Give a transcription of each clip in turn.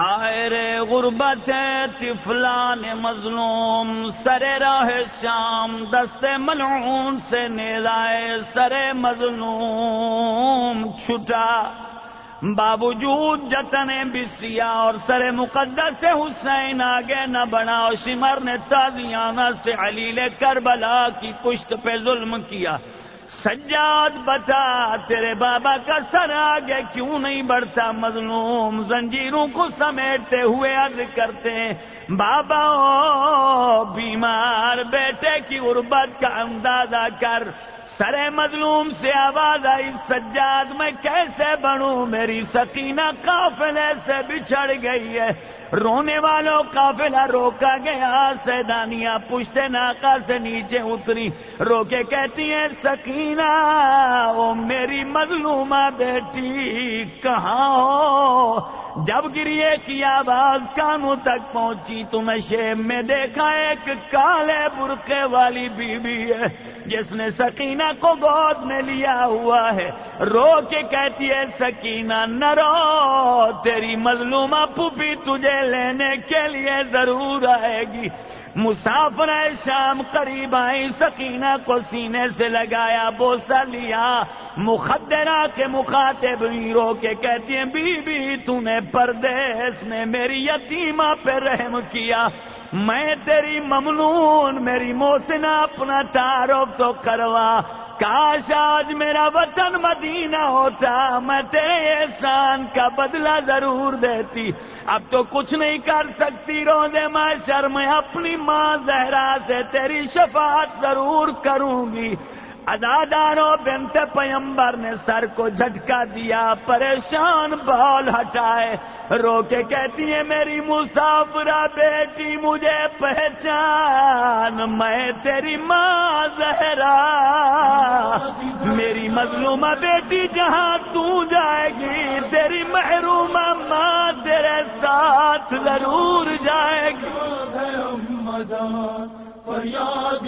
آئے غربت تفلان مظلوم، سر راہ شام، دست ملعون سے نیلائے سر مظلوم، چھٹا باوجود جتن بسیا اور سر مقدس سے حسین آگے نہ بڑھا اور سمر نے تازیانہ سے علیل کربلا کی پشت پہ ظلم کیا۔ سجاد بتا، تیرے بابا کا سر آگے کیوں نہیں بڑھتا؟ مظلوم زنجیروں کو سمیٹتے ہوئے عرض کرتے ہیں، بابا او بیمار بیٹے کی غربت کا اندازہ کر۔ سر مظلوم سے آواز آئی، سجاد، میں کیسے بڑھوں میری سکینہ قافلے سے بچھڑ گئی ہے۔ رونے والوں قافلہ روکا گیا، سیدانیاں پشتے ناکا سے نیچے اتری۔ روکے کہتی ہیں، سکینہ، او میری مظلومہ بیٹی، کہاں ہو؟ جب گریے کی آواز کانوں تک پہنچی، تو میں شیب میں دیکھا ایک کالے برقے والی بیوی بی ہے، جس نے سکینہ کو گود میں لیا ہوا ہے۔ رو کے کہتی ہے، سکینہ نہ رو، تیری مظلومہ پھوپھی تجھے لینے کے لیے ضرور آئے گی. مسافر شام قریب آئی، سکینہ کو سینے سے لگایا بوسا لیا مخدرہ کے مخاطب رو کے کہتی ہیں، بی بی، تو نے پردیس میں میری یتیمہ پہ رحم کیا، میں تیری ممنون، میری موسنا اپنا تعارف تو کروا۔ کاش آج میرا وطن مدینہ ہوتا، میں تیرے احسان کا بدلہ ضرور دیتی۔ اب تو کچھ نہیں کر سکتی رو دے میں شرم اپنی ماں زہرا سے تیری شفاعت ضرور کروں گی۔ اداداروں بنت پیمبر نے سر کو جھٹکا دیا، پریشان بال ہٹائے۔ رو کے کہتی ہے میری مسافرہ بیٹی، مجھے پہچان، میں تیری ماں زہرا۔ میری مظلومہ بیٹی، جہاں تو جائے گی، تیری محروم ماں تیرے ساتھ ضرور جائے گی۔ فریاد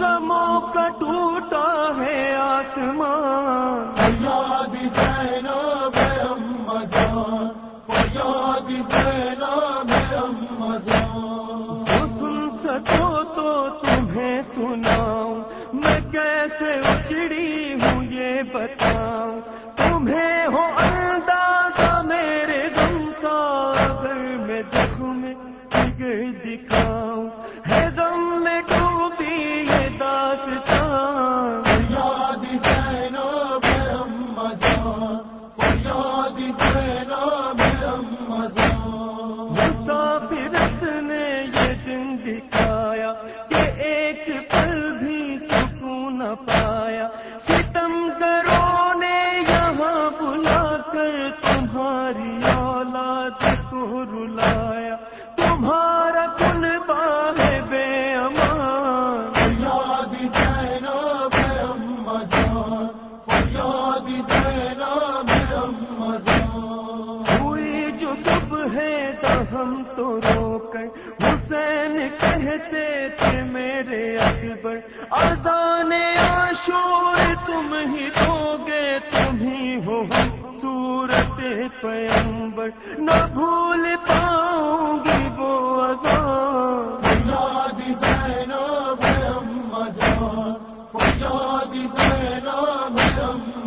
گموں کا ٹوٹا ہے آسمان۔ فریاد سینا میں اما جان۔ فریاد سینا میں اما جان۔ سن سکو تو تمہیں سناؤں میں کیسے اچڑی ہوئی جو دب ہے ہم تو رو کر حسین کہتے تھے میرے اکبر اذان آشور تم ہی دو گے تم ہی ہو صورت پیمبر نہ بھول پاؤں گی وہ اذان۔ فریاد میں اما جان فریاد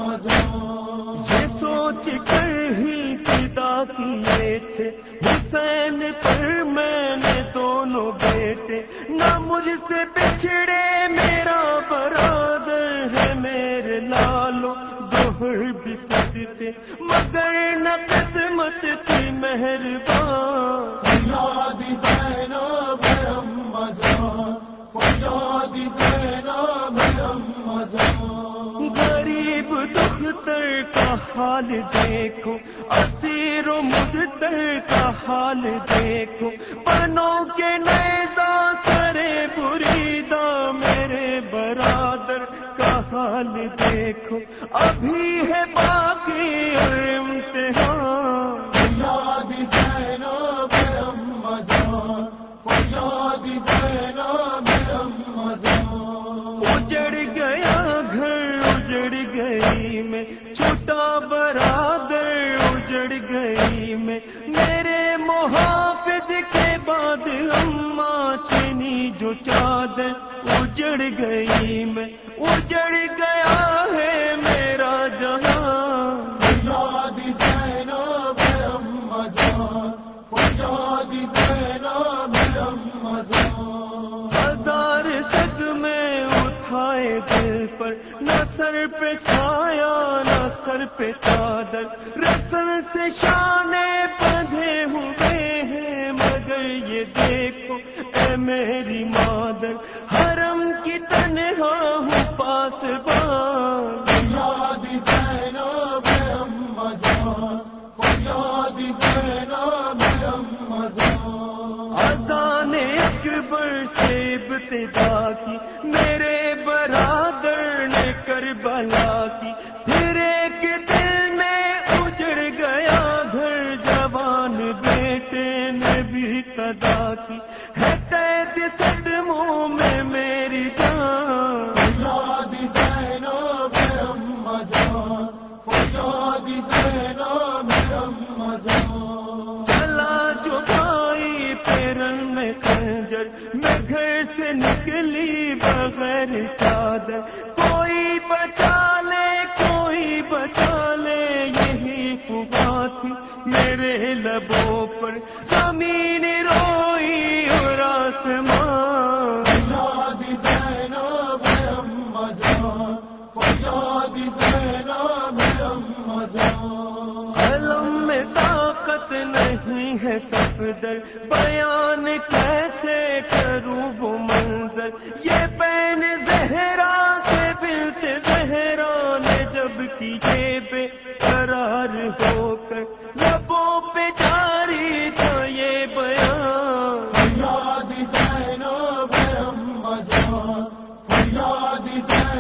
یہ سوچ کر ہی پیدا کیے تھے۔ حسین پر میں نے دونوں بیٹے۔ نہ مجھ سے بچھڑے، میرا برادر ہے میرے لالو دوہر بھی سجتے، مگر نہ قسمت تھی مہربان فریاد سینا اما جان فریاد سینا اما جان دختر کا حال دیکھو، اسیر و مدتر کا حال دیکھو۔ پنوں کے نیزا سرے بریدا میرے برادر کا حال دیکھو۔ ابھی ہے بعد اماں چینی جو چادر اجڑ گئی میں اجڑ گیا ہے میرا جہاں۔ فریاد زینب فریاد زینب ہزار سد میں اٹھائے دل پر نہ سر پہ چھایا نہ سر پہ چادر۔ رسل سے شانے میری مادر حرم کی تنہا ہوں پاس بان جان اذان اکبر سے ابتدا بھی ہے سفدر بیان کیسے کروں وہ منظر یہ پین زہرا سے بلت زہرا نے جب کیے بے قرار ہو کر لبوں پہ جاری تھا یہ بیان۔ فریاد زینب اما جان فریاد زینب